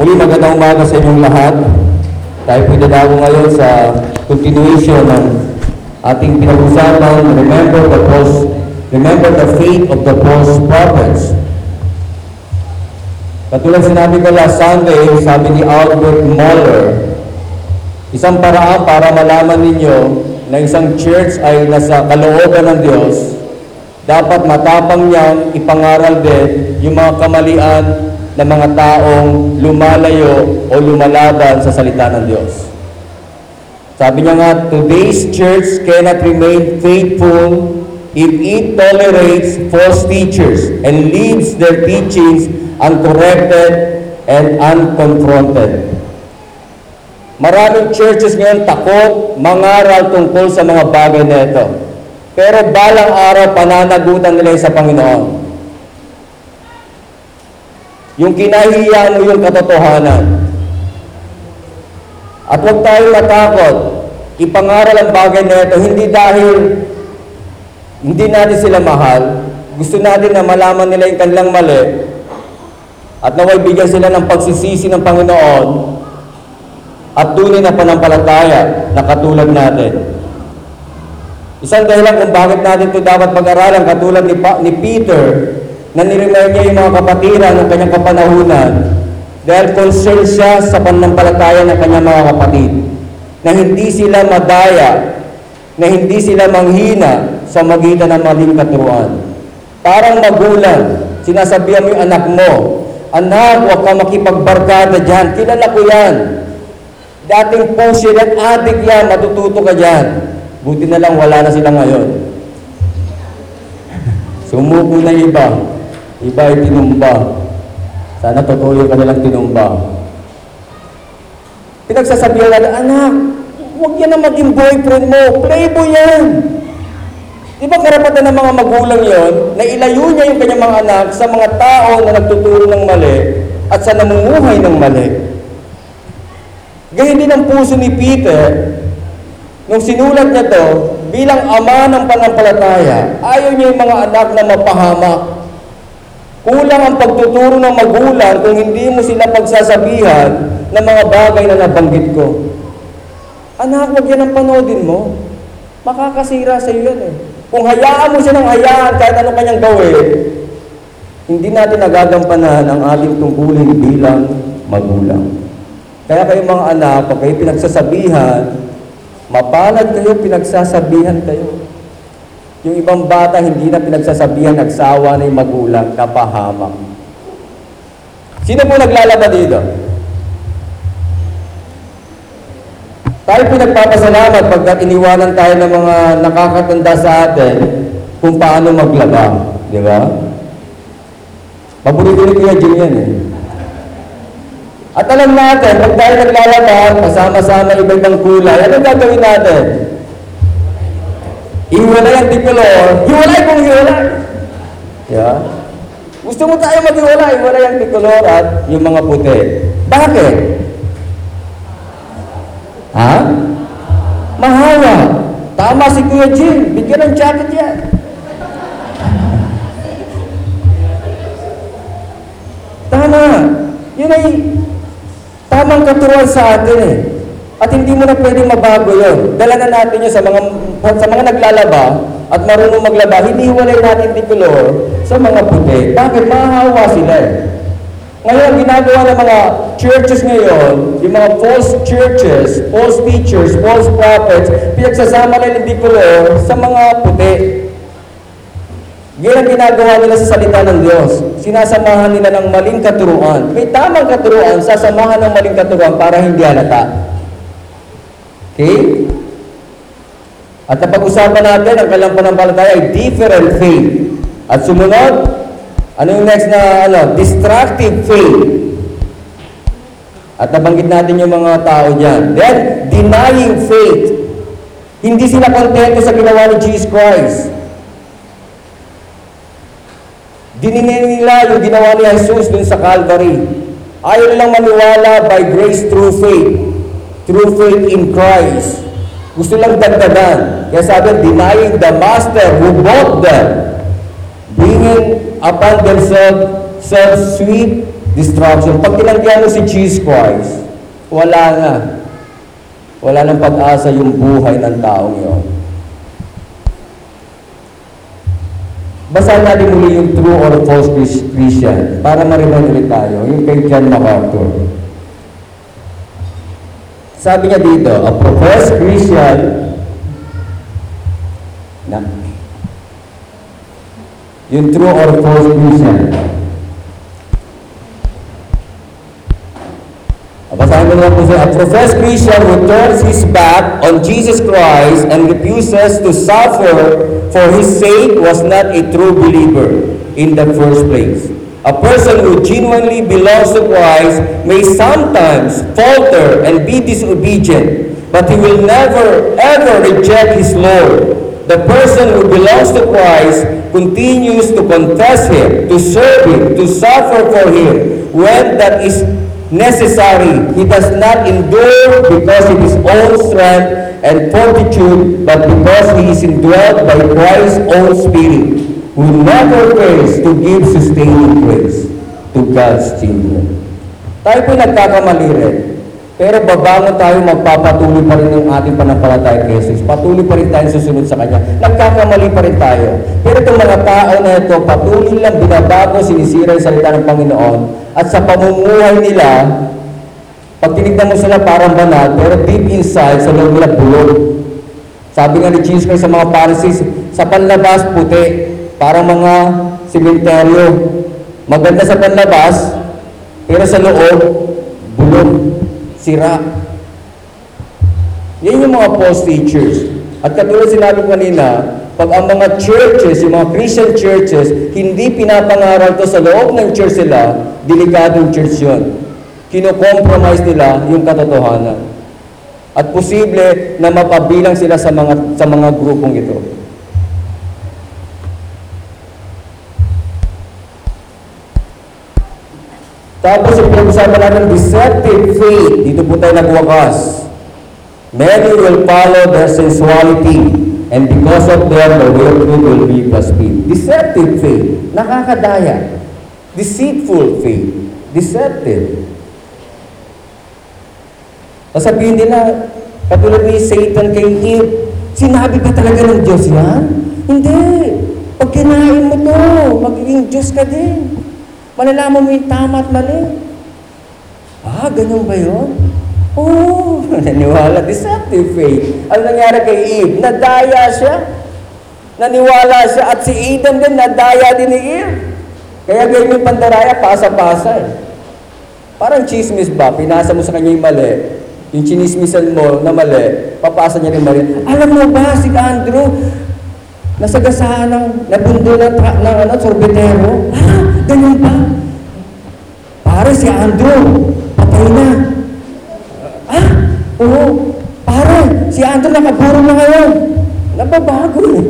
Muli magandang umaga sa inyong lahat. Tayo po dadako ngayon sa continuation ng ating pinag-usapan, remember the false, remember the fate of the false prophets. Katulad sinabi ko last Sunday, sabi ni Albert Moller, isang paraan para malaman ninyo na isang church ay nasa kalooban ng Diyos, dapat matapang niyang ipangaral din yung mga kamalian ng mga taong lumalayo o lumalaban sa salita ng Diyos. Sabi niya nga, today's church cannot remain faithful if it tolerates false teachers and leaves their teachings uncorrected and unconfronted. Maraming churches ngayon takot mangaral tungkol sa mga bagay na ito. Pero balang araw pananagutan nila sa Panginoon. Yung kinahiyaan mo yung katotohanan. At huwag tayong matakot. Ipangaral ang bagay na ito, hindi dahil hindi natin sila mahal. Gusto natin na malaman nila yung kanilang mali. At naway bigyan sila ng pagsisisi ng Panginoon at tunay na panampalataya na katulad natin. Isang dahilan kung bakit natin ito dapat pag-aralan katulad ni, pa, ni Peter na niremind niya yung mga kapatiran ng kanyang kapanahunan dahil concerned siya sa panampalataya ng kanyang mga kapatid na hindi sila madaya, na hindi sila manghina sa magitan ng maling katuruan. Parang magulang, sinasabihan mo yung anak mo, Anak, huwag ka makipagbarkada dyan. Kilala ko yan. Dating pushing at addict yan, matututo ka dyan. Buti na lang wala na sila ngayon. Sumuko na iba. Iba ay tinumba. Sana totoo yung kanilang tinumba. Pinagsasabihan natin, anak, huwag yan na maging boyfriend mo. Playboy yan. Di ba karapatan ng mga magulang yon na ilayo niya yung kanyang mga anak sa mga tao na nagtuturo ng mali at sa namumuhay ng mali? Gayun din ang puso ni Peter nung sinulat niya to bilang ama ng panampalataya, ayaw niya yung mga anak na mapahamak. Kulang ang pagtuturo ng magulang kung hindi mo sila pagsasabihan ng mga bagay na nabanggit ko. Anak, huwag yan ang panoodin mo. Makakasira sa iyo yan eh. Kung hayaan mo siya ng hayaan kahit ano kanyang gawin, hindi natin nagagampanan ang ating tungkulin bilang magulang. Kaya kayo mga anak, pag kayo pinagsasabihan, mapalad kayo, pinagsasabihan kayo. Yung ibang bata, hindi na pinagsasabihan, nagsawa na yung magulang, napahamak. Sino po naglalaba dito? Tayo po nagpapasalamat pagkat iniwanan tayo ng mga nakakatanda sa atin kung paano maglaba. Di ba? Paborito ni Kuya Jim yan eh. At alam natin, pag tayo naglalaba, kasama-sama iba-ibang kulay, ano gagawin natin? Iwalay ang tikulor, hiwalay kung hiwalay. Yeah. Gusto mo tayo maghiwalay, hiwalay ang tikulor at yung mga puti. Bakit? Ha? Mahawa. Tama si Kuya Jim. Bigyan ng jacket yan. Tama. Yun ay tamang katuruan sa atin eh. At hindi mo na pwedeng mabago yun. Dala na natin yun sa mga, sa mga naglalaba at marunong maglaba. Hinihiwalay natin di color sa mga puti. Bakit? Mahahawa sila eh. Ngayon, ginagawa ng mga churches ngayon, yung mga false churches, false teachers, false prophets, pinagsasama nila ng color sa mga puti. Yan ang ginagawa nila sa salita ng Diyos. Sinasamahan nila ng maling katuruan. May tamang katuruan, sasamahan ng maling katuruan para hindi halata. Okay? At napag-usapan natin, ang kailang panampalataya ay different faith. At sumunod, ano yung next na, ano, destructive faith. At nabanggit natin yung mga tao dyan. Then, denying faith. Hindi sila kontento sa ginawa ni Jesus Christ. Dininin nila yung ginawa ni Jesus dun sa Calvary. Ayaw nilang maniwala by grace through faith. Through faith in Christ. Gusto lang dagdagan. Kaya sabi, denying the master who bought them, bringing upon themselves self sweet destruction. Pag tinanggihan mo si Jesus Christ, wala nga. Wala nang pag-asa yung buhay ng taong yun. Basahin natin muli yung true or false Chris- Christian para marinig ulit tayo. Yung kay John MacArthur. Sabi niya dito, a professed Christian na yung true or false Christian. Basahin ko naman po siya. A professed Christian who turns his back on Jesus Christ and refuses to suffer for his sake was not a true believer in the first place. A person who genuinely belongs to Christ may sometimes falter and be disobedient, but he will never ever reject his Lord. The person who belongs to Christ continues to confess Him, to serve Him, to suffer for Him when that is necessary. He does not endure because of his own strength and fortitude, but because he is indwelt by Christ's own Spirit, who never fails to give sustaining grace to God's children. Tayo po nagkakamali rin. Pero babangon tayo, magpapatuloy pa rin ang ating panampalataya kay Jesus. Patuloy pa rin tayo susunod sa Kanya. Nagkakamali pa rin tayo. Pero itong mga tao na ito, patuloy lang binabago, sinisira yung salita ng Panginoon. At sa pamumuhay nila, pag tinignan mo sila parang banal, pero deep inside, sa loob nila bulog. Sabi nga ni Jesus Christ sa mga Pharisees, sa panlabas puti, parang mga simenteryo. Maganda sa panlabas, pero sa loob, bulog, sira. Yan yung mga false teachers. At katulad sinabi kanina, pag ang mga churches, yung mga Christian churches, hindi pinapangaral to sa loob ng church nila, delikadong church yun. Kino-compromise nila yung katotohanan. At posible na mapabilang sila sa mga sa mga grupong ito. Tapos yung pinag-usapan natin, deceptive faith. Dito po tayo nagwakas. Many will follow their sensuality, and because of them, the truth will be blasphemed. Deceptive faith. Nakakadaya. Deceitful faith. Deceptive. Sasabihin nila, katulad ni Satan kay Eve, sinabi ba talaga ng Diyos yan? Hindi. Pag kinain mo to, magiging Diyos ka din. Malalaman mo yung tama at mali. Ah, ganun ba yun? Oo, naniwala. Deceptive faith. Ano nangyari kay Eve? Nadaya siya. Naniwala siya. At si Adam din, nadaya din ni Eve. Kaya ganyan yung pandaraya, pasa-pasa eh. Parang chismis ba? Pinasa mo sa kanya yung mali. Yung chinismisan mo na mali, papasa niya rin mali. Alam mo ba, si Andrew, nasagasaan ng, nabundo ng, tra- ng ano, sorbetero. Ha? Ganun ba? Pare, si Andrew, patay na. Ah, oo. Pare, si Andrew nakaburo na ngayon. Nababago eh.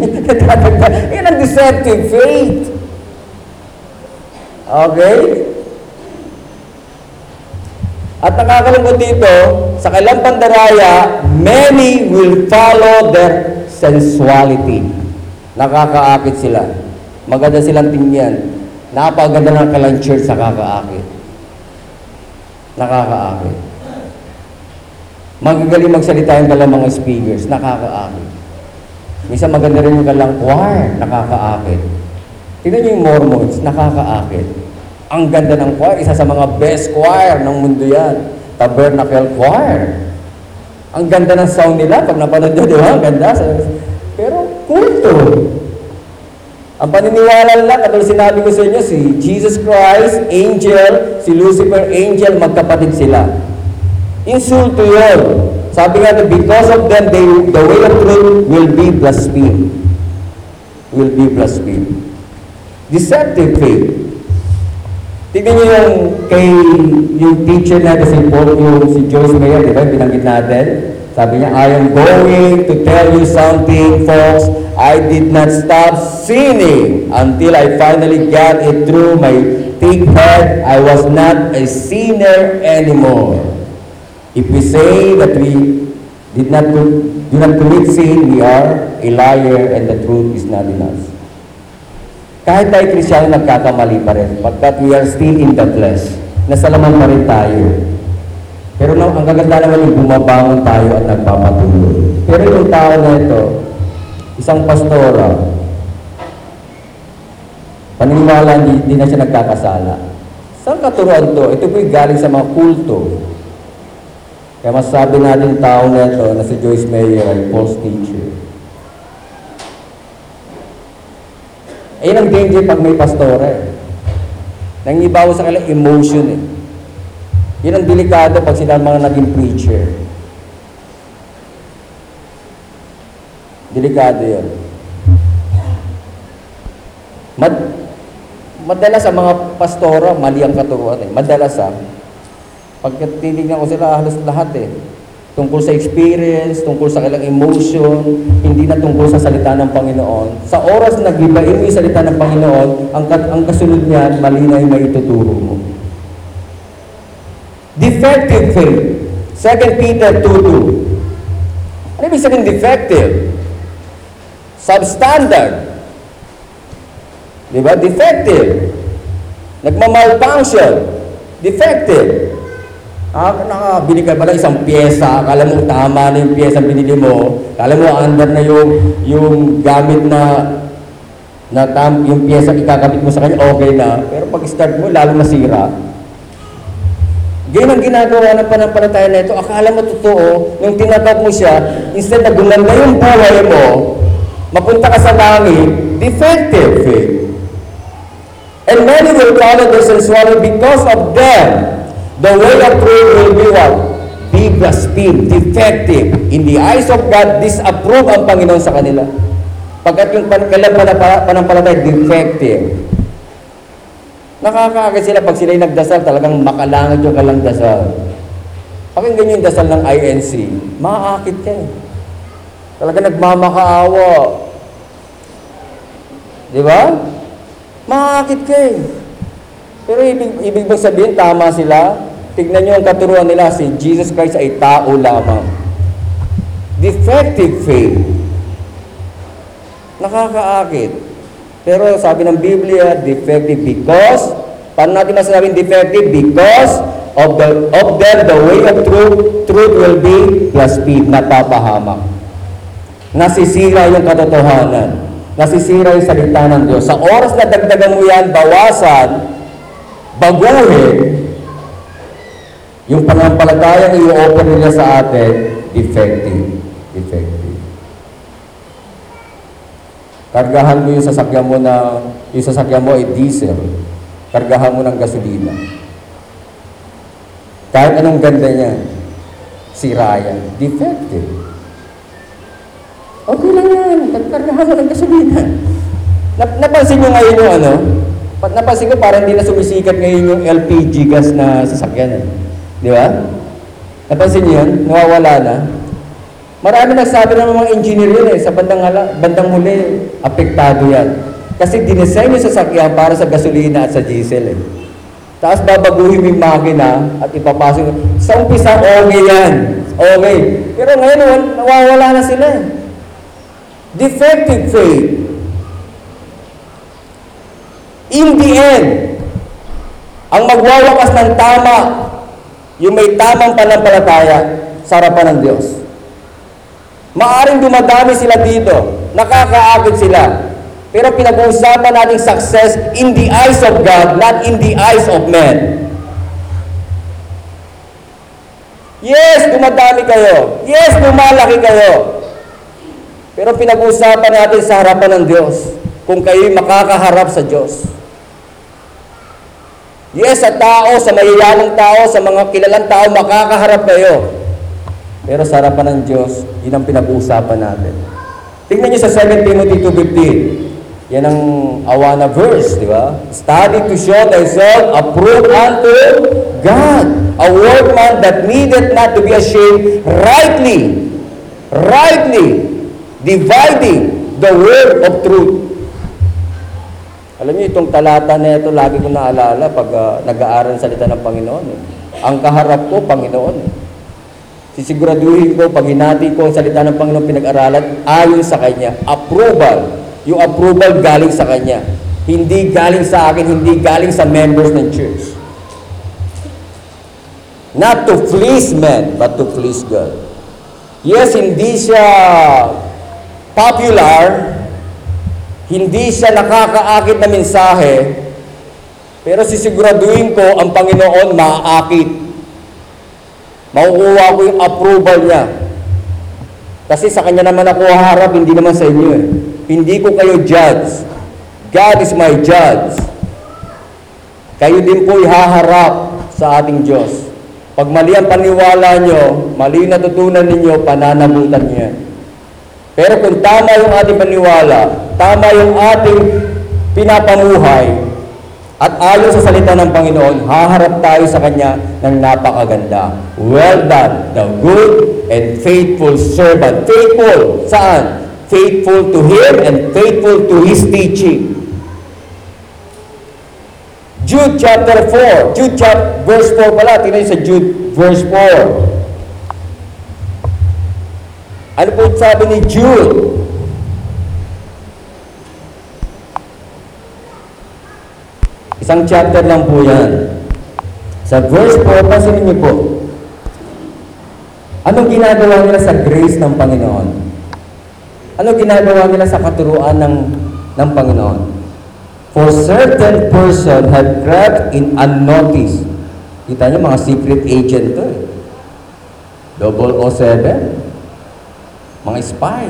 Yan ang deceptive faith. Okay? At nakakalungkot dito, sa kailang pandaraya, many will follow their sensuality. Nakakaakit sila. Maganda silang tingnan. Napaganda ng kalang church sa kakaakit. Nakakaakit. Magagaling magsalita yung kalang mga speakers. Nakakaakit. Minsan maganda rin yung kalang choir. Nakakaakit. Tingnan niyo yung Mormons. Nakakaakit. Ang ganda ng choir, isa sa mga best choir ng mundo yan. Tabernacle Choir. Ang ganda ng sound nila, pag napanood nyo, di ba? Ang ganda. Pero, kulto. Ang paniniwala nila, katulad sinabi ko sa inyo, si Jesus Christ, angel, si Lucifer, angel, magkapatid sila. Insulto yun. Sabi nga, because of them, they, the way of truth will be blasphemed. Will be blasphemed. Deceptive faith. Tignan niyo yung kay yung teacher natin si Paul, yung si Joyce Mayer, di ba? Binanggit natin. Sabi niya, I am going to tell you something, folks. I did not stop sinning until I finally got it through my thick head. I was not a sinner anymore. If we say that we did not co- do not commit sin, we are a liar and the truth is not in us. Kahit tayo Krisyano nagkakamali pa rin, but we are still in the flesh. nasalaman pa rin tayo. Pero na, ang gaganda naman yung bumabangon tayo at nagpapatuloy. Pero yung tao na ito, isang pastora, paniniwala hindi, hindi na siya nagkakasala. Saan katuruan to? Ito po'y galing sa mga kulto. Kaya masasabi natin tao na ito na si Joyce Meyer ay false teacher. Ayun ang danger pag may pastora eh. Nangibawa sa kanila emotion eh. Yun ang delikado pag sila mga naging preacher. Delikado yun. Mad, madalas sa mga pastora, mali ang katuruan eh. Madalas ah. Pag tinignan ko sila, halos lahat eh. Tungkol sa experience, tungkol sa kailang emotion, hindi na tungkol sa salita ng Panginoon. Sa oras na nagibain mo yung salita ng Panginoon, ang, ang kasunod niyan, mali na yung may ituturo mo. Defective faith. 2 Peter 2.2 Ano ibig sabihin defective? Substandard. Di? Defective. Nagmamalfunction. Defective. Ah, nakabili ka pala isang pyesa, akala mo tama na yung pyesa binili mo, akala mo andar na yung, yung gamit na na tam, yung pyesa ikakabit mo sa kanya, okay na. Pero pag start mo, lalo masira. Ganyan ang ginagawa ng panampalataya na ito. Akala mo totoo, nung tinatap mo siya, instead na gumanda yung buhay mo, mapunta ka sa langit, defective faith. And many will follow this and swallow because of them. The way of truth will be what? Be blasphemed, defective. In the eyes of God, disapprove ang Panginoon sa kanila. Pagkat yung pan kailan panampalataya, defective. Nakakaagad sila pag sila'y nagdasal, talagang makalangit yung kalang dasal. Pakinggan yung dasal ng INC, maaakit ka eh. Talaga nagmamakaawa. Di ba? Maaakit ka eh. Pero ibig, ibig bang sabihin, tama sila? Tignan nyo ang katuruan nila, si Jesus Christ ay tao lamang. Defective faith. Nakakaakit. Pero sabi ng Biblia, defective because, paano natin masasabing defective? Because of the of them the way of truth, truth will be blasphemed, napapahamak. Nasisira yung katotohanan. Nasisira yung salita ng Diyos. Sa oras na dagdagan mo yan, bawasan, baguhin, yung pananampalatayang i-offer nila sa atin, defective. Defective. Kargahan mo yung sasakyan mo na, yung sasakyan mo ay diesel. Kargahan mo ng gasolina. Kahit anong ganda niya, sira yan. Defective. Okay lang yan. Kargahan mo ng gasolina. Nap napansin nyo ngayon yung ano? Pa- Napansin ko parang hindi na sumisikat ngayon yung LPG gas na sasakyan. Eh. Di ba? Napansin niyo yun? Nawawala na. Marami nagsabi ng mga engineer yun eh, sa bandang, hala, bandang huli, apektado yan. Kasi dinesign yung sasakyan para sa gasolina at sa diesel eh. Tapos babaguhin yung makina at ipapasok. Sa umpisa, okay yan. Okay. Pero ngayon, wal- nawawala na sila eh. Defective faith. In the end, ang magwawakas ng tama, yung may tamang panampalataya sa harapan ng Diyos. Maaring dumadami sila dito, nakakaagit sila. Pero pinag-uusapan natin success in the eyes of God, not in the eyes of men. Yes, dumadami kayo. Yes, lumalaki kayo. Pero pinag-uusapan natin sa harapan ng Diyos kung kayo'y makakaharap sa Diyos. Yes, sa tao, sa mayayalang tao, sa mga kilalang tao, makakaharap kayo. Pero sa harapan ng Diyos, yun ang pinag-uusapan natin. Tingnan niyo sa 2 Timothy 2.15. Yan ang awana verse, di ba? Study to show thyself approved unto God. A workman that needeth not to be ashamed, rightly, rightly, dividing the word of truth. Alam niyo, itong talata na ito, lagi ko naalala pag ah, nag-aaral salita ng Panginoon. eh. Ang kaharap ko, Panginoon. eh. Sisiguraduhin ko, pag hinati ko ang salita ng Panginoon pinag-aralan, ayon sa Kanya. Approval. Yung approval galing sa Kanya. Hindi galing sa akin, hindi galing sa members ng church. Not to please men, but to please God. Yes, hindi siya popular, hindi siya nakakaakit na mensahe, pero sisiguraduhin ko ang Panginoon maaakit. Makukuha ko yung approval niya. Kasi sa kanya naman ako haharap, hindi naman sa inyo eh. Hindi ko kayo judge. God is my judge. Kayo din po ihaharap sa ating Diyos. Pag mali ang paniwala nyo, mali natutunan ninyo, pananabutan niyo yan. Pero kung tama yung ating paniwala, tama yung ating pinapamuhay, at ayon sa salita ng Panginoon, haharap tayo sa Kanya ng napakaganda. Well done, the good and faithful servant. Faithful, saan? Faithful to Him and faithful to His teaching. Jude chapter 4. Jude chapter, verse 4 pala. Tingnan sa Jude verse 4. Ano po sabi ni Jude? Isang chapter lang po yan. Sa verse 4, pansinin niyo po. Anong ginagawa nila sa grace ng Panginoon? Anong ginagawa nila sa katuruan ng, ng Panginoon? For certain person have crept in unnoticed. Kita niyo mga secret agent to eh. Double O seven. Mga spy.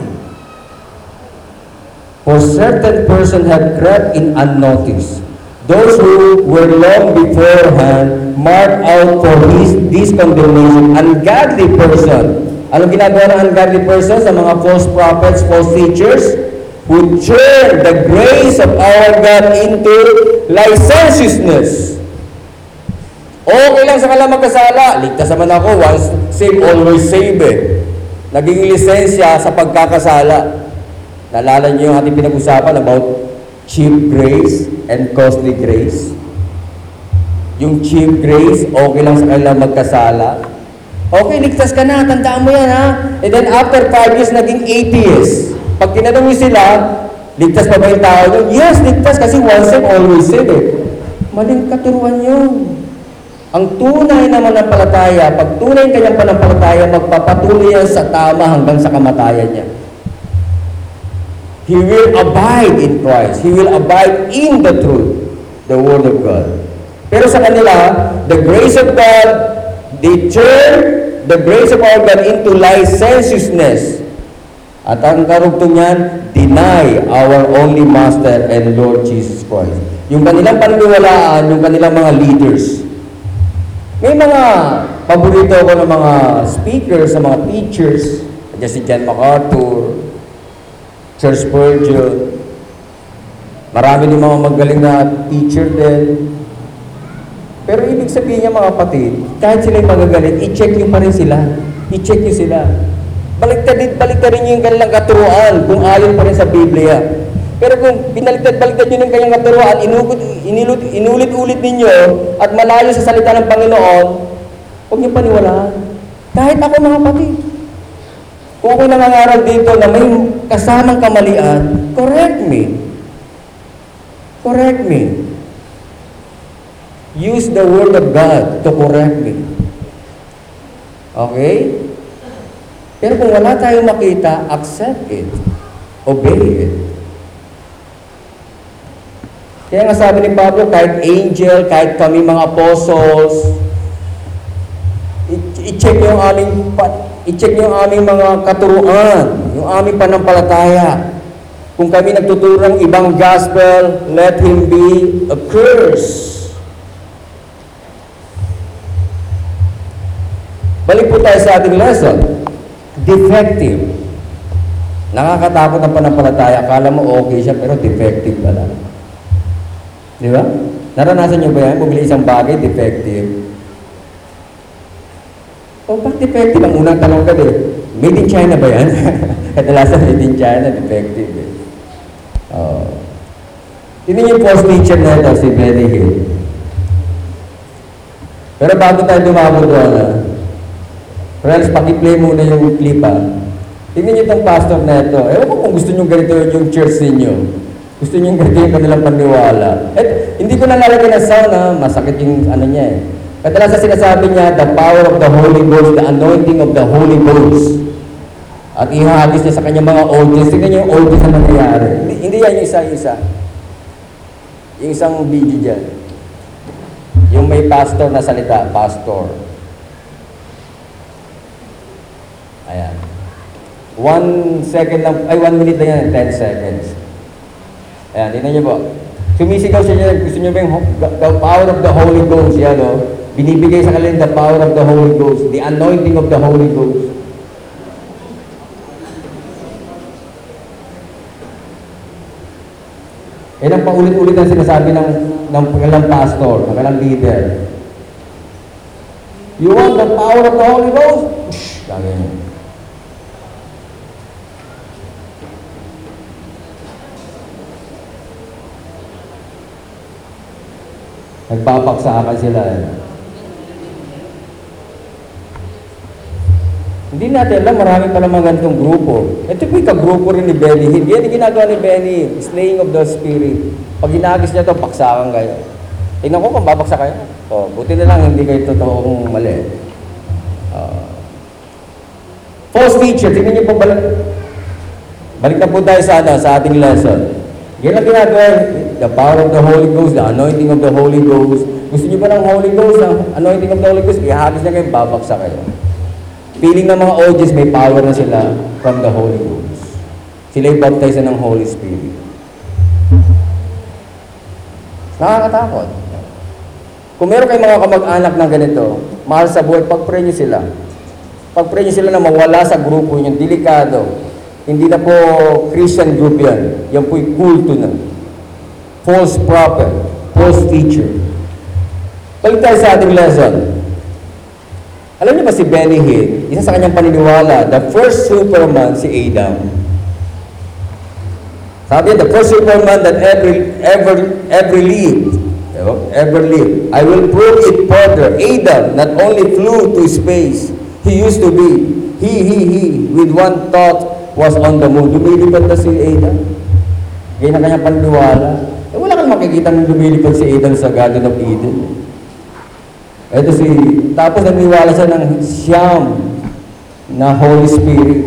For certain person have crept in unnoticed. Those who were long beforehand marked out for his this condemnation, ungodly person. Anong ginagawa ng ungodly person sa mga false prophets, false teachers? Who turn the grace of our God into licentiousness. Okay lang sa kanila magkasala. Ligtas naman ako. Once save, always save eh. Naging lisensya sa pagkakasala. Naalala niyo yung ating pinag-usapan about cheap grace and costly grace? Yung cheap grace, okay lang sa kanila magkasala. Okay, ligtas ka na, tandaan mo yan ha. And then after five years, naging atheist. Pag tinanong niyo sila, ligtas pa ba yung tao yun? Yes, ligtas kasi once saved, always saved eh. Maling katuruan yun. Ang tunay na manampalataya, pag tunay kanyang panampalataya, magpapatuloy yan sa tama hanggang sa kamatayan niya. He will abide in Christ. He will abide in the truth, the Word of God. Pero sa kanila, the grace of God, they turn the grace of our God into licentiousness. At ang karugtong niyan, deny our only Master and Lord Jesus Christ. Yung kanilang paniniwalaan, yung kanilang mga leaders. May mga paborito ko ng mga speakers, sa mga teachers, Diyan si John MacArthur, Sir Spurgeon, marami din mga magaling na teacher din. Pero ibig sabihin niya mga kapatid, kahit sila yung magagalit, i-check nyo pa rin sila. I-check nyo sila. Baliktad, baliktad rin yung kanilang katuruan kung ayon pa rin sa Biblia. Pero kung binaliktad-baliktad nyo yung kanyang katuruan, inulit, inulit, inulit-ulit ninyo at malayo sa salita ng Panginoon, huwag niyo paniwalaan. Kahit ako mga kapatid. Kung ako nangangaral dito na may kasamang kamalian, correct me. Correct me. Use the word of God to correct me. Okay? Pero kung wala tayong makita, accept it. Obey it. Kaya nga sabi ni Pablo, kahit angel, kahit kami mga apostles, i-check yung aming i-check yung aming mga katuruan, yung aming panampalataya. Kung kami nagtuturo ng ibang gospel, let him be a curse. Balik po tayo sa ating lesson. Defective. Nakakatakot ang panampalataya. Akala mo okay siya, pero defective pala. Di ba? Naranasan niyo ba yan? Bumili isang bagay, defective. O, bakit defective? Ang unang tanong ka eh, made in China ba yan? Kadalasan made in China, defective eh. Oh. Niyo yung post teacher na ito, si Benny Hill. Pero bago tayo dumabo doon, ah, friends, pakiplay muna yung clip ah. Tingnan niyo itong pastor na ito. Ewan ko kung gusto niyo ganito yung church ninyo. Gusto niyo ganito yung kanilang paniwala. Eh, hindi ko nalalagay na ah, masakit yung ano niya eh. Kadalasan sinasabi niya, the power of the Holy Ghost, the anointing of the Holy Ghost. At ihahagis niya sa kanyang mga audience. Tingnan niyo yung audience na nangyayari. Hindi, yan yung isa-isa. Yung isang video dyan. Yung may pastor na salita, pastor. Ayan. One second lang, ay one minute lang yan, 10 seconds. Ayan, tingnan niyo po. Sumisigaw siya niya, gusto niyo ba yung the, power of the Holy Ghost, yan o. Binibigay sa kanila the power of the Holy Ghost, the anointing of the Holy Ghost. Yan ang paulit-ulit ang sinasabi ng, ng kanilang pastor, ng kanilang leader. You want the power of the Holy Ghost? Shh! Lagi. Nagpapaksakan sila. eh. Hindi natin alam, marami pa naman ganitong grupo. Ito po yung kagrupo rin ni Benny Hinn. Yan yung ginagawa ni Benny, slaying of the spirit. Pag ginagis niya to, paksakan kayo. Tingnan ko kung babaksa kayo. O, buti na lang hindi kayo totoong mali. Ah. false teacher, tingnan niyo po balik. Balik na po tayo sa, ano, sa ating lesson. Yan ang ginagawa, the power of the Holy Ghost, the anointing of the Holy Ghost. Gusto niyo ba ng Holy Ghost, ang anointing of the Holy Ghost? Ihagis niya kayo, babaksa kayo. Feeling ng mga audience, may power na sila from the Holy Ghost. Sila yung baptize ng Holy Spirit. Nakakatakot. Kung meron kayong mga kamag-anak ng ganito, mahal sa buhay, pag-pray niyo sila. Pag-pray niyo sila na mawala sa grupo niyo, delikado. Hindi na po Christian group yan. Yan po'y kulto na. False prophet, false teacher. Balik tayo sa ating lesson. Alam niyo ba si Benny Hinn, isa sa kanyang paniniwala, the first superman si Adam. Sabi the first superman that ever, ever, ever lived, ever lived. I will prove it further. Adam not only flew to space, he used to be, he, he, he, with one thought was on the moon. Lumilipad na si Adam. Ganyan ang kanyang paniniwala. Makikita ng lumilipad si Adam sa Garden of Eden. Ito si, tapos naniwala siya ng siyam na Holy Spirit.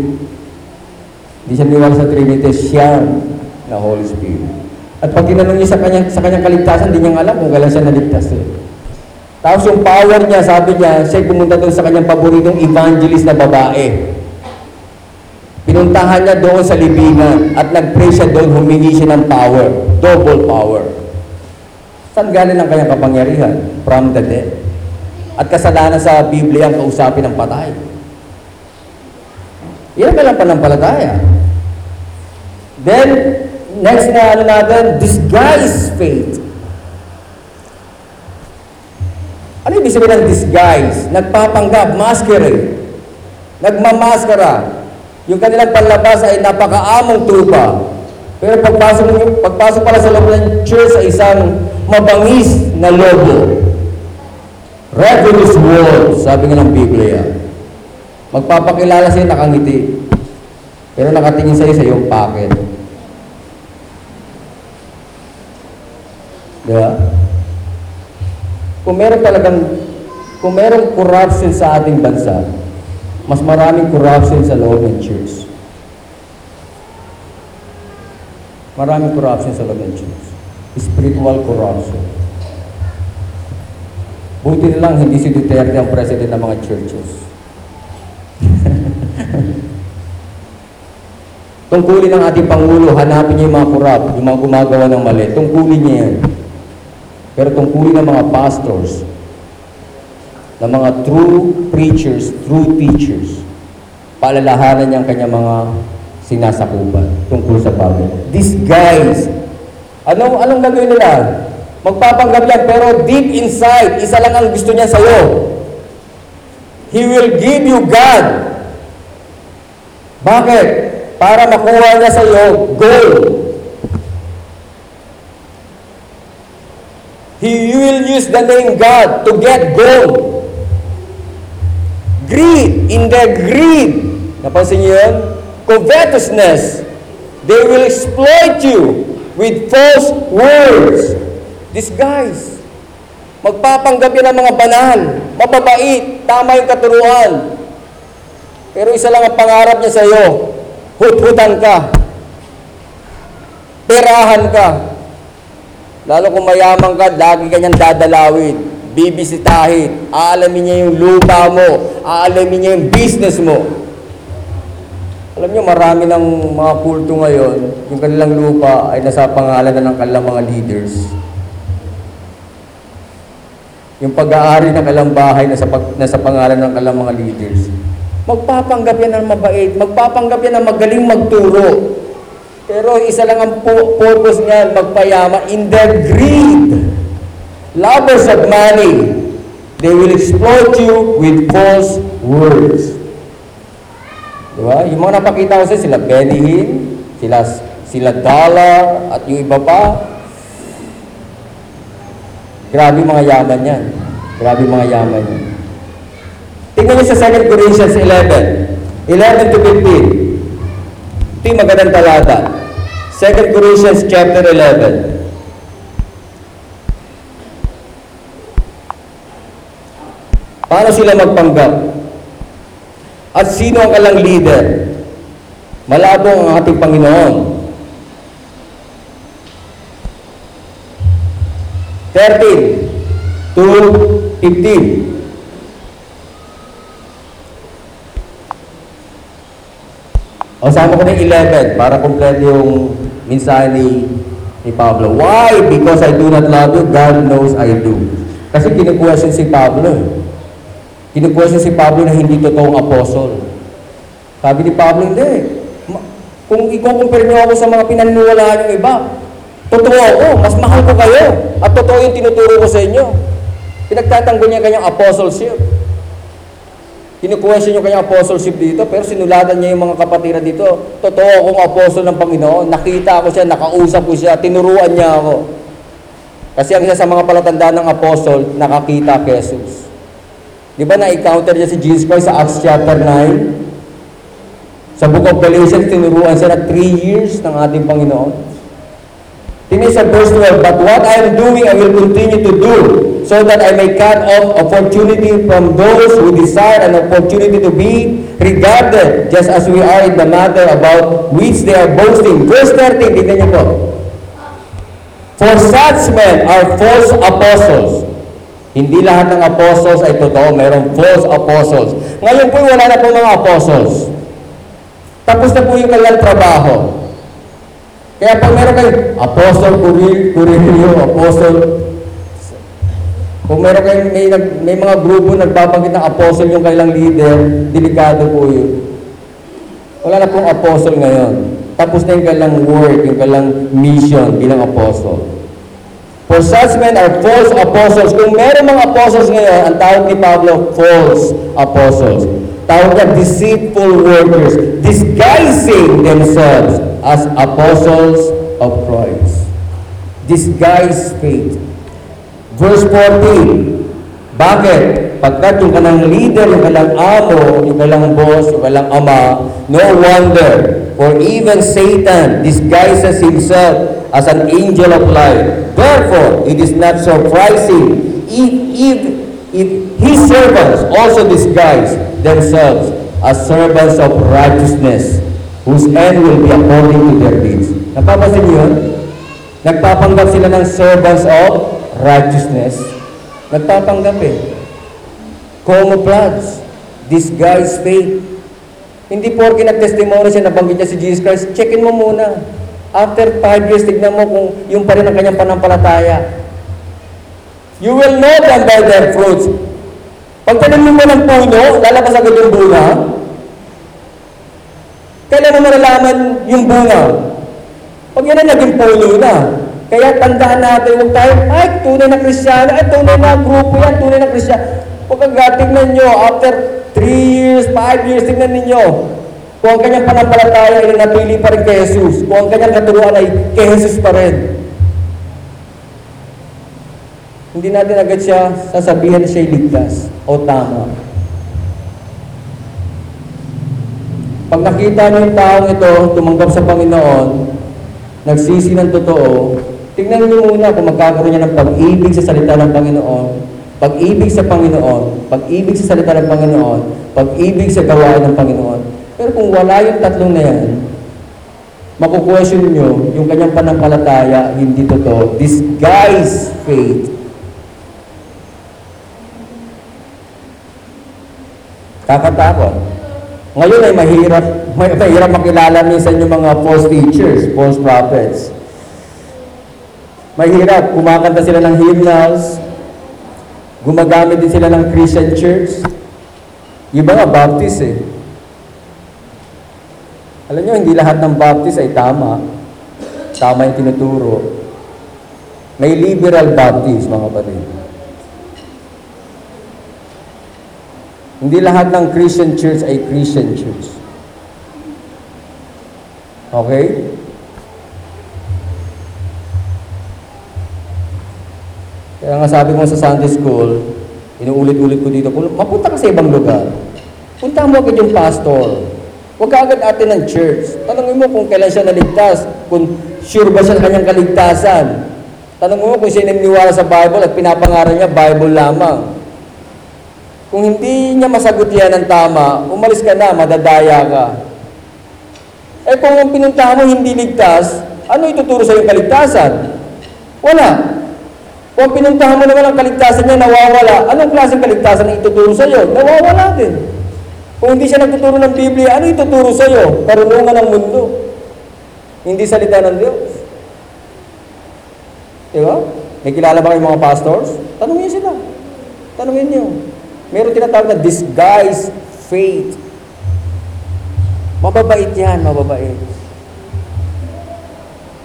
Hindi siya naniwala sa Trinity, siyam na Holy Spirit. At pag tinanong niya sa kanyang, sa kanyang kaligtasan, hindi niya alam kung kailan siya naligtas eh. Tapos yung power niya, sabi niya, siya pumunta doon sa kanyang paboritong evangelist na babae. Pinuntahan niya doon sa libingan at nag-pray siya doon, humingi siya ng power, double power. Saan galing ang kanyang kapangyarihan? From the dead. At kasalanan sa Biblia ang kausapin ng patay. Yan ang panampalataya. Then, next na ano natin, disguise faith. Ano ibig sabihin ng disguise? Nagpapanggap, masquerade. Nagmamaskara. Yung kanilang panlabas ay napakaamong tupa. Pero pagpasok, pagpasok pala sa loob ng church sa isang mabangis na lobo. Revelous world, sabi nga ng Biblia. Magpapakilala sa'yo, nakangiti. Pero nakatingin sa'yo sa iyong pocket. Di ba? Kung meron talagang, kung meron corruption sa ating bansa, mas maraming corruption sa loob ng church. Maraming corruption sa church. Spiritual corruption. Buti na lang hindi si Duterte ang president ng mga churches. Tungkulin ng ating Pangulo, hanapin niya yung mga kurap, yung mga gumagawa ng mali. Tungkulin niya yan. Pero tungkulin ng mga pastors, ng mga true preachers, true teachers, paalalahanan niya ang kanyang mga sinasakupan tungkol sa bagay. These guys, anong, anong gagawin nila? Magpapanggap yan, pero deep inside, isa lang ang gusto niya sa'yo. He will give you God. Bakit? Para makuha niya sa iyo gold. He will use the name God to get gold. Greed, in their greed, napansin niyo yun? Covetousness, they will exploit you with false words. Guys, Magpapanggap yan ng mga banal, mababait, tama yung katuruan. Pero isa lang ang pangarap niya sa iyo, hut-hutan ka, perahan ka. Lalo kung mayaman ka, lagi kanyang dadalawin, bibisitahin, aalamin niya yung lupa mo, aalamin niya yung business mo. Alam niyo, marami ng mga kulto ngayon, yung kanilang lupa ay nasa pangalan na ng kanilang mga leaders. Yung pag-aari ng kanilang bahay nasa, pag, nasa pangalan ng kanilang mga leaders. Magpapanggap yan ng mabait, magpapanggap yan ng magaling magturo. Pero isa lang ang pu- purpose niyan, magpayaman in their greed. Lovers of money, they will exploit you with false words. Diba? Yung mga napakita ko sa sila Benny Hinn, sila, sila Dollar, at yung iba pa. Grabe mga yaman yan. Grabe mga yaman yan. Tingnan niyo sa 2 Corinthians 11. 11 to 15. Ito yung magandang talata. 2 Corinthians chapter 11. Paano sila magpanggap? At sino ang kalang leader? Malabo ang ating Panginoon. 13 to 15. O sama ko na yung 11 para kompleto yung mensahe ni, ni Pablo. Why? Because I do not love you, God knows I do. Kasi kinukwestiyon si Pablo. Kinukwestiyon si Pablo na hindi totoong apostol. Sabi ni Pablo, hindi. Kung i-compare niyo ako sa mga pinaniniwalaan ng iba, totoo ako, mas mahal ko kayo. At totoo yung tinuturo ko sa inyo. Pinagtatanggol niya kanyang apostleship. Kinukwestiyon yung kanyang apostleship dito, pero sinulatan niya yung mga kapatiran dito. Totoo akong apostol ng Panginoon. Nakita ko siya, nakausap ko siya, tinuruan niya ako. Kasi ang isa sa mga palatandaan ng apostol, nakakita kay Jesus. Di ba na-encounter niya si Jesus Christ sa Acts chapter 9? Sa Book of Galatians, tinuruan siya na 3 years ng ating Panginoon. Tingnan sa verse 12, But what I am doing, I will continue to do, so that I may cut off opportunity from those who desire an opportunity to be regarded, just as we are in the matter about which they are boasting. Verse 13, tingnan niyo po. For such men are false apostles. Hindi lahat ng apostles ay totoo, mayroong false apostles. Ngayon po wala na po mga apostles. Tapos na po yung kanilang trabaho. Kaya pag meron kayo, Apostle Cornelio, Apostle, kung meron kayo, may, may mga grupo nagbabanggit ng apostle yung kailang leader, delikado po yun. Wala na pong apostle ngayon. Tapos na yung kailang work, yung kailang mission bilang apostle. For such men are false apostles. Kung meron mga apostles ngayon, ang tawag ni Pablo, false apostles. Tawag niya deceitful workers, disguising themselves as apostles of Christ. Disguise faith. Verse 14, bakit? Pagkat yung kanang leader, yung kanang amo, yung kanang boss, yung kanang ama, no wonder, for even Satan disguises himself as an angel of light. Therefore, it is not surprising if, if, if his servants also disguise themselves as servants of righteousness, whose end will be according to their deeds. Napapansin niyo yun? Nagpapanggap sila ng servants of righteousness. Nagpapanggap eh. Camouflage. Disguise faith. Hindi porke nag-testimony siya, nabanggit niya si Jesus Christ, checkin mo muna. After five years, tignan mo kung yung pa rin ang kanyang panampalataya. You will know them by their fruits. Pag tanamin mo ng puno, lalabas agad yung bunga. Kailan mo malalaman yung bunga? Pag yan na naging puno na. Kaya tandaan natin, huwag tayo, ay, tunay na kristyano, ay, tunay na grupo yan, tunay na kristyano. Huwag agad, tignan nyo, after 3 years, 5 years, tignan ninyo. Kung ang kanyang panampalataya ay napili pa rin kay Jesus, kung ang kanyang katuruan ay kay Jesus pa rin. Hindi natin agad siya sasabihan na siya ligtas o tama. Pag nakita niyo yung taong ito, tumanggap sa Panginoon, nagsisi ng totoo, Tingnan niyo muna kung magkakaroon niya ng pag-ibig sa salita ng Panginoon, pag-ibig sa Panginoon, pag-ibig sa salita ng Panginoon, pag-ibig sa gawain ng Panginoon. Pero kung wala yung tatlong na yan, makukwestiyon nyo yung kanyang panampalataya, hindi totoo. Disguise faith. Kakatakot. Ngayon ay mahirap, may, mahirap makilala minsan yung mga false teachers, false prophets. Mahirap, kumakanta sila ng hymnals, gumagamit din sila ng Christian church. Iba nga, Baptist eh. Alam nyo, hindi lahat ng Baptist ay tama. Tama yung tinuturo. May liberal Baptist, mga kapatid. Hindi lahat ng Christian church ay Christian church. Okay? Kaya nga sabi ko sa Sunday school, inuulit-ulit ko dito, mapunta ka sa ibang lugar, punta mo agad yung pastor. Huwag ka atin ng church. Tanungin mo kung kailan siya naligtas, kung sure ba siya sa kanyang kaligtasan. Tanungin mo kung siya naniniwala sa Bible at pinapangaral niya, Bible lamang. Kung hindi niya masagot yan ng tama, umalis ka na, madadaya ka. Eh kung ang pinuntahan mo hindi ligtas, ano ituturo sa iyong kaligtasan? Wala. Kung pinuntahan mo naman ang kaligtasan niya nawawala, anong klaseng kaligtasan ang ituturo sa iyo? Nawawala din. Kung hindi siya nagtuturo ng Biblia, ano ituturo sa iyo? Karunungan ng mundo. Hindi salita ng Diyos. Di ba? May kilala ba kayong mga pastors? Tanungin sila. Tanungin niyo. Meron tinatawag na disguised faith. Mababait yan, mababait.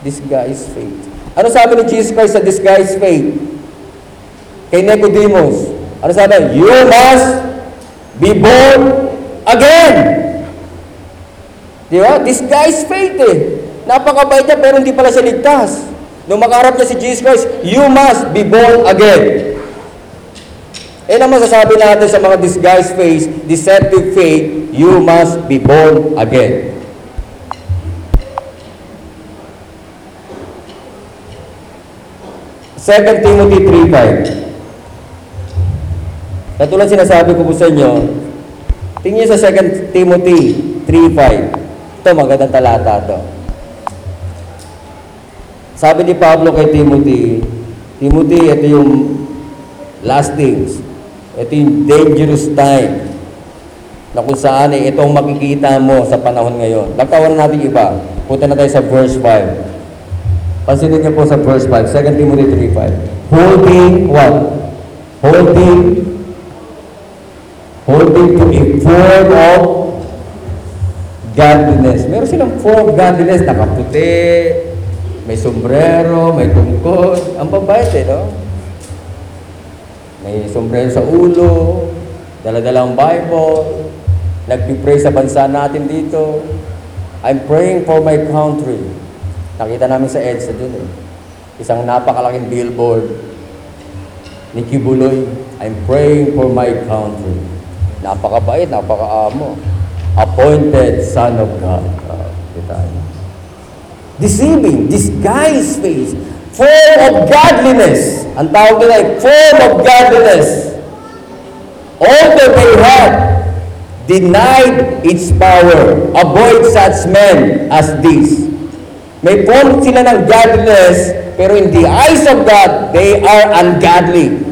Disguised faith. Ano sabi ni Jesus Christ sa disguised faith? Kay Nicodemus. Ano sabi? You must be born again. Di ba? Disguised faith eh. Napakabait niya pero hindi pala siya ligtas. Nung makaharap niya si Jesus Christ, you must be born again. Eh na masasabi natin sa mga disguised faith, deceptive faith, you must be born again. Second Timothy 3.5 Katulad sinasabi ko po sa inyo, tingin sa 2 Timothy 3.5 Ito, magandang talata to. Sabi ni Pablo kay Timothy, Timothy, ito yung last things. Ito yung dangerous time na kung saan eh, itong makikita mo sa panahon ngayon. Lagtawan natin iba. Punta na tayo sa verse 5. Pansinin niyo po sa verse 5, 2 Timothy 3.5. Holding what? Holding holding to a form of godliness. Meron silang form of godliness, nakaputi, may sombrero, may tungkod. Ang babait eh, no? May sombrero sa ulo, daladalang Bible, nagpipray sa bansa natin dito. I'm praying for my country. Nakita namin sa EDSA dun eh. Isang napakalaking billboard ni Kibuloy, I'm praying for my country. Napakabait, napakaamo. Appointed Son of God. Uh, kita. Deceiving, disguised faith, form of godliness. Ang tawag nila ay form of godliness. Although they have denied its power, avoid such men as these. May form sila ng godliness, pero in the eyes of God, they are ungodly.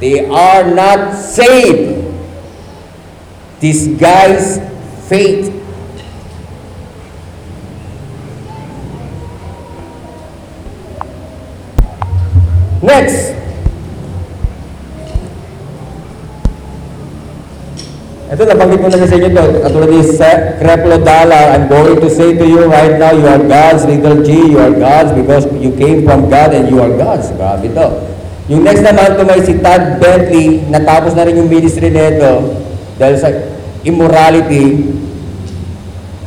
They are not saved. Disguised faith. Next. Ito, nabanggit ko na sa inyo to. Katulad ni Creplo Dalla, I'm going to say to you right now, you are God's little G, you are God's because you came from God and you are God's. Grabe to. Yung next naman to may si Todd Bentley, natapos na rin yung ministry nito dahil sa immorality.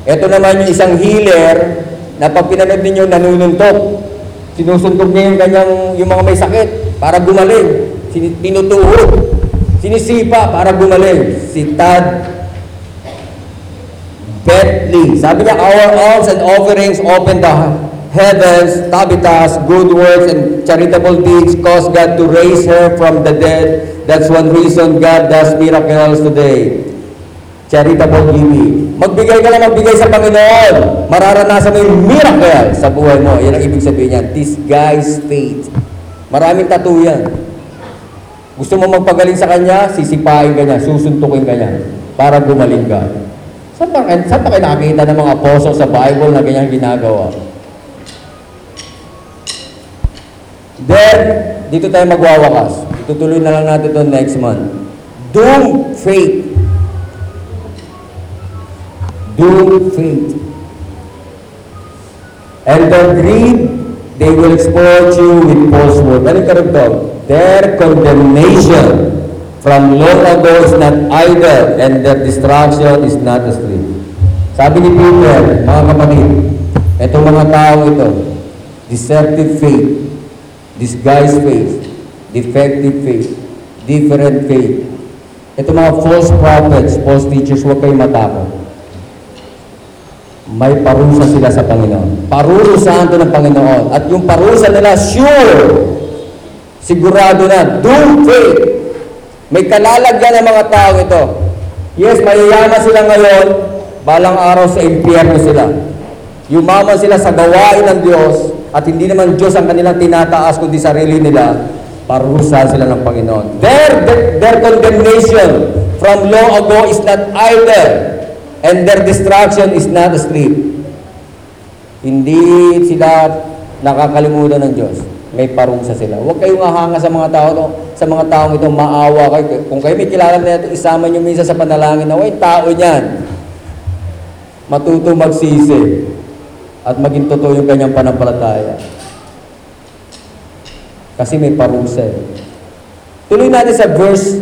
Ito naman yung isang healer na pag pinanood ninyo nanununtok. Sinusuntok niya yung kanyang, yung mga may sakit para gumaling. Tinutuhod. Sinisipa para gumaling. Si Todd Bentley. Sabi niya, our alms and offerings open the heavens, Tabitha's good works and charitable deeds caused God to raise her from the dead. That's one reason God does miracles today. Charitable giving. Magbigay ka na magbigay sa Panginoon. Mararanasan mo yung miracle sa buhay mo. Yan ang ibig sabihin niya. This guy's faith. Maraming tattoo yan. Gusto mo magpagaling sa kanya, sisipain ka niya, susuntukin ka niya para gumaling ka. Saan pa, saan pa kayo nakakita ng mga apostol sa Bible na ganyan ginagawa? Then, dito tayo magwawakas. Itutuloy na lang natin ito next month. Doom faith. Doom faith. And the greed, they will exploit you with falsehood. Ano karagdag? Their condemnation from long ago is not idle, and their destruction is not asleep. Sabi ni Peter, mga kapatid, itong mga tao ito, deceptive faith, disguised faith, defective faith, different faith. Ito mga false prophets, false teachers, huwag kayong matakot. May parusa sila sa Panginoon. Parurusahan to ng Panginoon. At yung parusa nila, sure, sigurado na, doom faith. May kalalagyan ng mga tao ito. Yes, mayayaman sila ngayon, balang araw sa impyerno sila. Yumaman sila sa gawain ng Diyos at hindi naman Diyos ang kanilang tinataas kundi sarili nila, parusa sila ng Panginoon. Their, their, their condemnation from long ago is not idle and their destruction is not asleep. Hindi sila nakakalimutan ng Diyos. May parusa sila. Huwag kayong ahanga sa mga tao to, sa mga taong ito, maawa kayo. Kung kayo may kilala na ito, isama nyo minsan sa panalangin na, "Uy, tao niyan." Matuto magsisi at maging totoo yung kanyang panampalataya. Kasi may parusa eh. Tuloy natin sa verse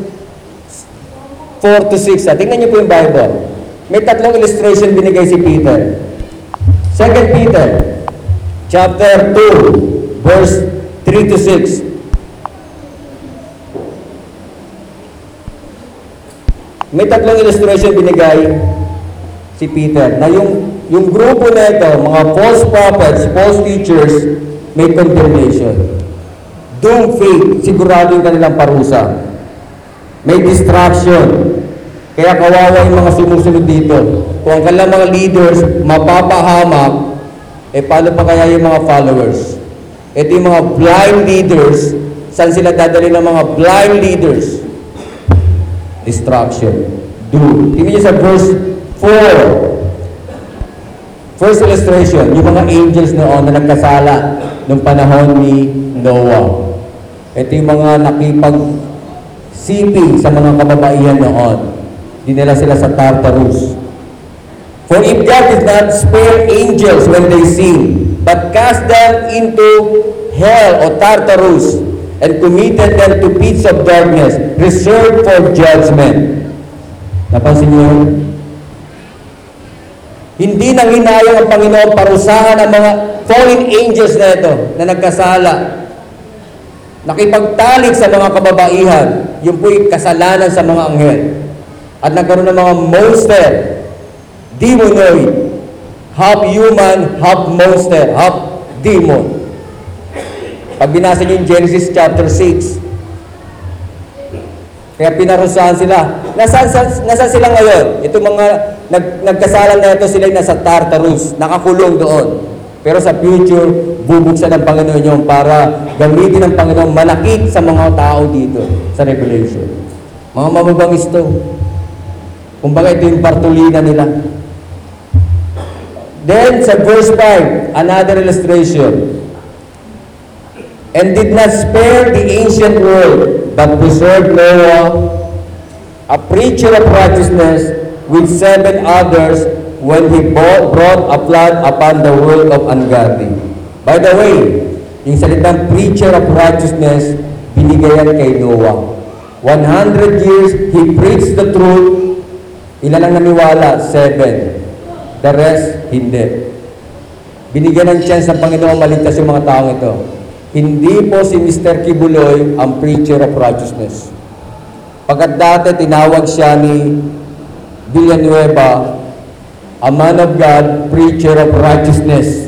4 to 6. Ah. Tingnan niyo po yung Bible. May tatlong illustration binigay si Peter. 2 Peter, chapter 2, verse 3 to 6. May tatlong illustration binigay si Peter na yung yung grupo na ito, mga false prophets, false teachers, may condemnation. Doom faith, sigurado yung kanilang parusa. May distraction. Kaya kawawa yung mga sumusunod dito. Kung ang mga leaders mapapahamak, eh paano pa kaya yung mga followers? Ito yung mga blind leaders. Saan sila dadali ng mga blind leaders? Distraction. Doom. Tingnan niyo sa verse 4. First illustration, yung mga angels noon na nagkasala nung panahon ni Noah. Ito yung mga nakipag siping sa mga kababaihan noon. Dinala sila sa Tartarus. For if God did not spare angels when they sin, but cast them into hell or Tartarus, and committed them to pits of darkness, reserved for judgment. Napansin niyo? Hindi nang hinayang ang Panginoon parusahan ang mga fallen angels na ito na nagkasala. Nakipagtalik sa mga kababaihan, yun po'y kasalanan sa mga anghel. At nagkaroon ng mga monster, demonoid, half human, half monster, half demon. Pag binasa niyo yung Genesis chapter 6, kaya pinarusahan sila. Nasaan, sa- nasaan sila ngayon? Ito mga nag, nagkasalan na ito, sila nasa Tartarus, nakakulong doon. Pero sa future, bubuksan ng Panginoon yung para gamitin ng Panginoon malakit sa mga tao dito sa Revelation. Mga mamabangis to. Kumbaga ito yung partulina nila. Then sa verse 5, another illustration. And did not spare the ancient world, but preserved Noah, a preacher of righteousness, with seven others, when he brought, brought a flood upon the world of ungodly. By the way, yung salitang preacher of righteousness, binigay yan kay Noah. 100 years, he preached the truth. Ilan ang naniwala? Seven. The rest, hindi. Binigyan ng chance ng Panginoon maligtas yung mga taong ito. Hindi po si Mr. Kibuloy ang preacher of righteousness. Pagkat dati tinawag siya ni Villanueva, a man of God, preacher of righteousness.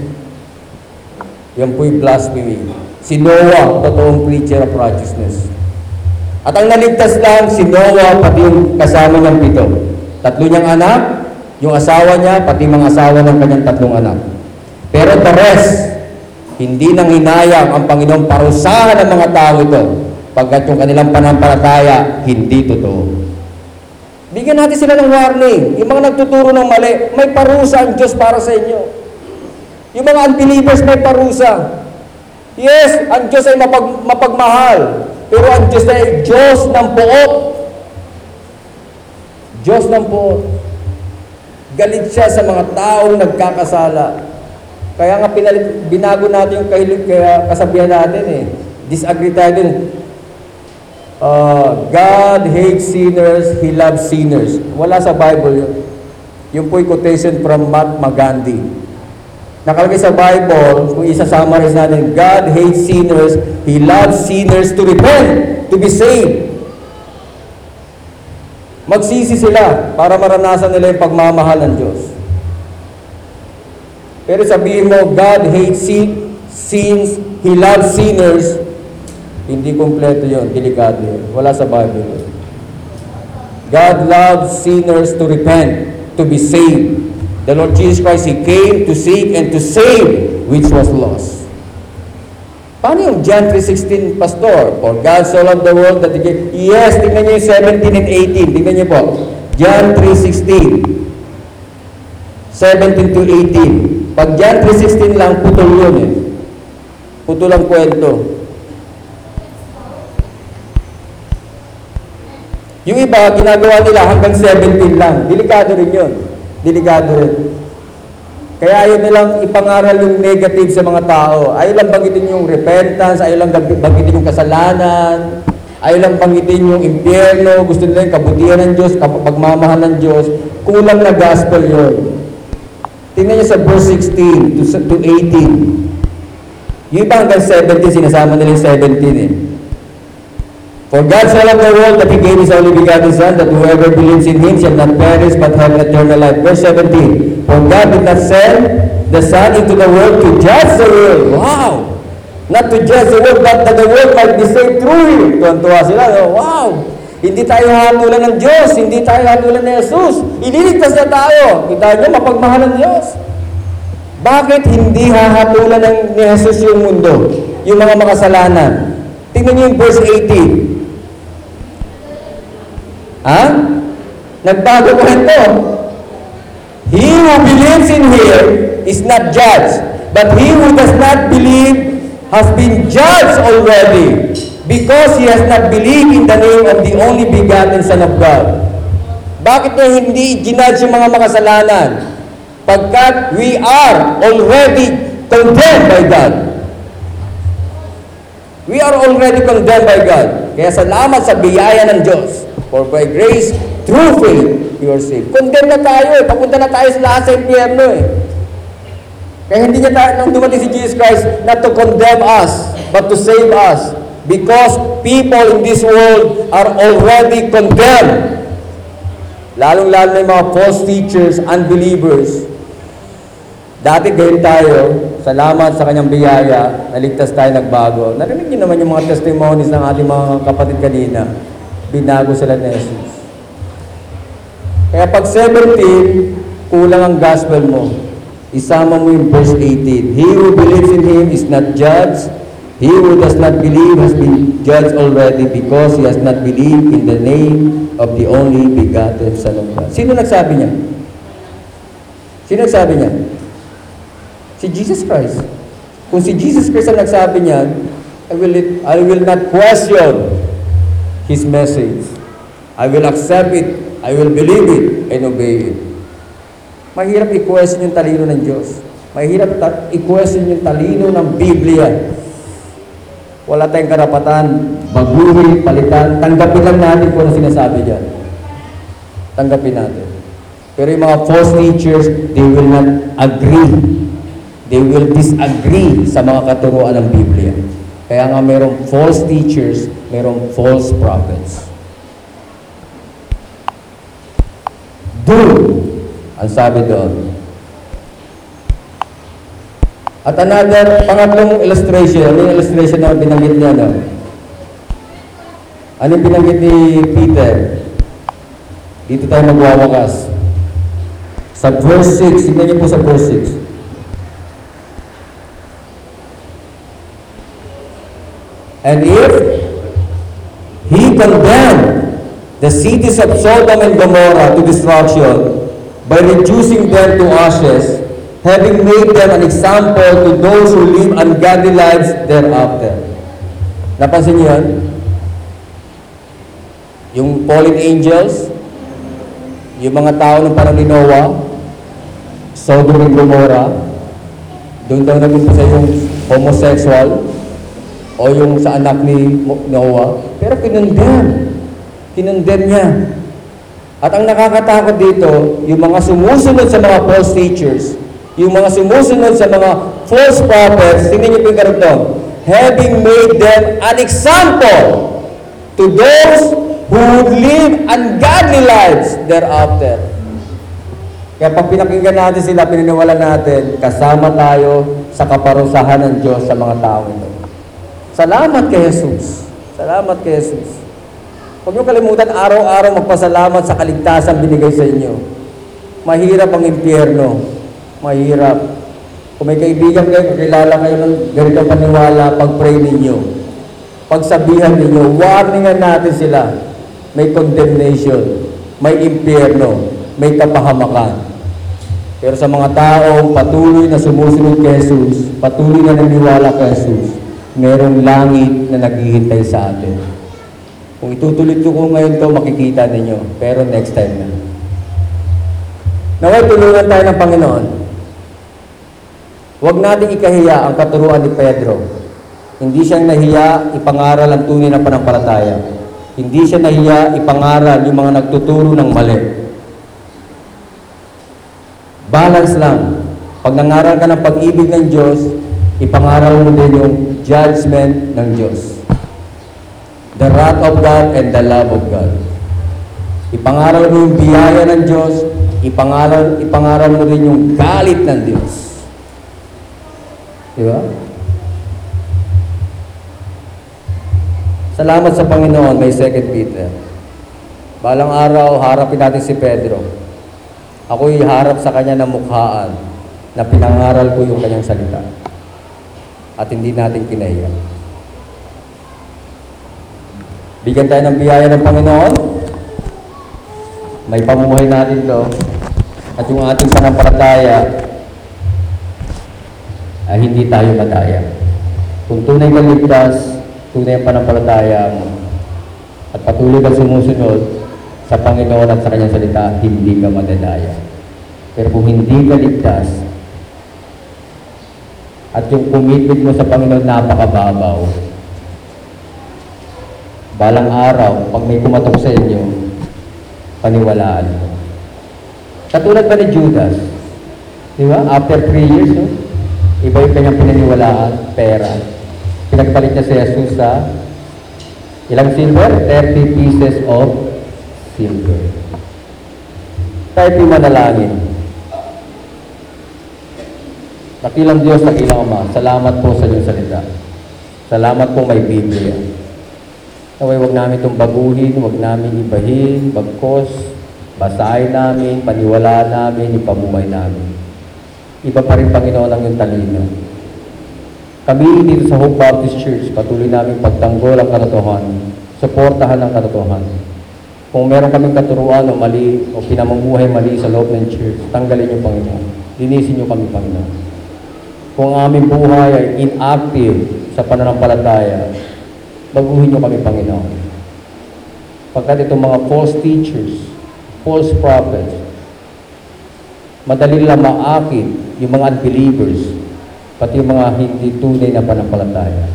Yan po'y blasphemy. Si Noah, totoong preacher of righteousness. At ang naligtas lang, si Noah, pati yung kasama niyang pito. Tatlo niyang anak, yung asawa niya, pati mga asawa ng kanyang tatlong anak. Pero the rest, hindi nang hinayang ang Panginoon parusahan ng mga tao ito pagkat yung kanilang panampalataya hindi totoo. Bigyan natin sila ng warning. Yung mga nagtuturo ng mali, may parusa ang Diyos para sa inyo. Yung mga unbelievers may parusa. Yes, ang Diyos ay mapag, mapagmahal. Pero ang Diyos ay Diyos ng buot. Diyos ng buot. Galit siya sa mga taong nagkakasala. Kaya nga pinalit, binago natin yung kahilig, kaya kasabihan natin eh. Disagree tayo din. Uh, God hates sinners, He loves sinners. Wala sa Bible yun. Yung po'y quotation from Mahatma Gandhi. Nakalagay sa Bible, kung isa-summarize natin, God hates sinners, He loves sinners to repent, to be saved. Magsisi sila para maranasan nila yung pagmamahal ng Diyos. Pero sabihin mo, God hates sin, sins, He loves sinners, hindi kompleto yon, delikado yun. Wala sa Bible yun. God loves sinners to repent, to be saved. The Lord Jesus Christ, He came to seek and to save which was lost. Paano yung John 3.16, Pastor? For God so loved the world that He gave... Yes, tingnan niyo yung 17 and 18. Tingnan niyo po. John 3.16. 17 to 18. Pag John 3.16 lang, putol yun eh. Putol ang kwento. Yung iba, ginagawa nila hanggang 17 lang. Delikado rin yun. Delikado rin. Kaya ayaw nilang ipangaral yung negative sa mga tao. Ayaw lang banggitin yung repentance, ayaw lang banggitin yung kasalanan, ayaw lang banggitin yung impyerno, gusto nila yung kabutihan ng Diyos, pagmamahal ng Diyos. Kulang na gospel yun. Tingnan niyo sa verse 16 to, to 18. Yung iba hanggang 17, sinasama nila yung 17 eh. For God so loved the world that He gave His only begotten Son, that whoever believes in Him shall not perish but have eternal life. Verse 17. For God did not send the Son into the world to judge the world. Wow! Not to judge the world, but that the world might be saved through Him. Tuwan-tuwa sila. Wow! Hindi tayo hatulan ng Diyos, hindi tayo hatulan ng Jesus. Ililigtas na tayo. Kita niyo, mapagmahal ng Diyos. Bakit hindi hahatulan ng ni Jesus yung mundo? Yung mga makasalanan. Tingnan niyo yung verse 18. Ha? Nagbago ko ito. He who believes in Him is not judged, but he who does not believe has been judged already because he has not believed in the name of the only begotten Son of God. Bakit niya hindi ginudge yung mga makasalanan? Pagkat we are already condemned by God. We are already condemned by God. Kaya salamat sa biyaya ng Diyos. For by grace, through faith, you are saved. Condemn na tayo eh. Papunta na tayo sa lahat sa impyerno eh. Kaya hindi niya tayo, nung dumating si Jesus Christ, not to condemn us, but to save us. Because people in this world are already condemned. Lalong-lalo na yung mga false teachers, unbelievers. Dati ganyan tayo, salamat sa kanyang biyaya, naligtas tayo, nagbago. Narinig niyo naman yung mga testimonies ng ating mga kapatid kanina. Binago sila ni Jesus. Kaya pag 17, kulang ang gospel mo. Isama mo yung verse 18. He who believes in Him is not judged. He who does not believe has been judged already because he has not believed in the name of the only begotten Son of God. Sino nagsabi niya? Sino nagsabi niya? Si Jesus Christ. Kung si Jesus Christ ang nagsabi niya, I will, I will not question His message. I will accept it, I will believe it, and obey it. Mahirap i-question yung talino ng Diyos. Mahirap i-question yung talino ng Biblia. Wala tayong karapatan, baguhin, palitan, tanggapin lang natin kung ano sinasabi dyan. Tanggapin natin. Pero yung mga false teachers, they will not agree. They will disagree sa mga katuruan ng Biblia. Kaya nga merong false teachers, merong false prophets. Do, ang sabi doon, At another, pangatlong illustration, ano yung illustration na binanggit niya, no? Ano yung binanggit ni Peter? Dito tayo magwawakas. Sa verse 6, tignan niyo po sa verse 6. And if he condemned the cities of Sodom and Gomorrah to destruction by reducing them to ashes, having made them an example to those who live ungodly lives thereafter. Napansin niyo yan? Yung fallen angels, yung mga tao ng parang ni Noah, Sodom and Gomorrah, doon daw nag-umpisa yung homosexual, o yung sa anak ni Noah, pero kinundem. Kinundem niya. At ang nakakatakot dito, yung mga sumusunod sa mga false teachers, yung mga sumusunod sa mga false prophets, tingnan niyo po yung ganito, having made them an example to those who would live ungodly lives thereafter. Kaya pag pinakinggan natin sila, pininiwala natin, kasama tayo sa kaparusahan ng Diyos sa mga tao ito. Salamat kay Jesus. Salamat kay Jesus. Huwag niyo kalimutan araw-araw magpasalamat sa kaligtasan binigay sa inyo. Mahirap ang impyerno. Mahirap. Kung may kaibigan kayo, kakilala kayo ng ganitong paniwala, pag-pray ninyo. Pagsabihan ninyo, warningan natin sila. May condemnation, may impyerno, may kapahamakan. Pero sa mga taong patuloy na sumusunod kay Jesus, patuloy na naniwala kay Jesus, merong langit na naghihintay sa atin. Kung itutuloy ko ngayon to, makikita ninyo. Pero next time na. Naway tulungan tayo ng Panginoon. Huwag natin ikahiya ang katuruan ni Pedro. Hindi siya nahiya ipangaral ang tunay na panampalataya. Hindi siya nahiya ipangaral yung mga nagtuturo ng mali. Balance lang. Pag nangaral ka ng pag-ibig ng Diyos, ipangaral mo din yung judgment ng Diyos. The wrath of God and the love of God. Ipangaral mo yung biyaya ng Diyos, ipangaral, ipangaral mo rin yung galit ng Diyos. Di ba? Salamat sa Panginoon, may second Peter. Balang araw, harapin natin si Pedro. Ako'y harap sa kanya ng mukhaan na pinangaral ko yung kanyang salita. At hindi natin kinahiya. Bigyan tayo ng biyaya ng Panginoon. May pamuhay natin to. At yung ating panampalataya ay hindi tayo madaya. Kung tunay kang ligtas, tunay ang panampalataya mo, at patuloy kang sumusunod sa Panginoon at sa Kanyang salita, hindi ka madadaya. Pero kung hindi ka ligtas, at yung commitment mo sa Panginoon napakababaw, balang araw, pag may kumatok sa inyo, paniwalaan mo. Katulad ba ni Judas? Di ba? After three years, no? iba yung kanyang pinaniwalaan, pera. Pinagpalit niya si Jesus sa ilang silver? 30 pieces of silver. Tayo manalangin. Nakilang Diyos, nakilang Ama, salamat po sa inyong salita. Salamat po may Biblia. Naway huwag namin itong baguhin, huwag namin ibahin, bagkos, basahin namin, paniwalaan namin, ipamumay namin. Iba pa rin Panginoon ang iyong talino. Kami dito sa Hope Baptist Church, patuloy namin pagtanggol ang katotohanan, suportahan ang katotohanan. Kung meron kaming katuruan o mali o pinamumuhay mali sa loob ng church, tanggalin niyo Panginoon. Linisin niyo kami Panginoon. Kung aming buhay ay inactive sa pananampalataya, baguhin niyo kami Panginoon. Pagkat itong mga false teachers, false prophets, madali lang maakit yung mga unbelievers, pati yung mga hindi tunay na panampalataya.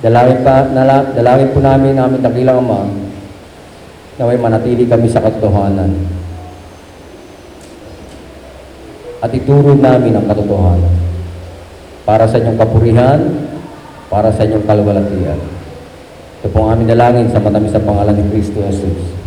Dalangin, pa, nala, dalangin po namin namin dakilang Ama na may manatili kami sa katotohanan. At ituro namin ang katotohanan para sa inyong kapurihan, para sa inyong kalwalatian. Ito po ang aming dalangin sa matamis sa pangalan ni Kristo Jesus.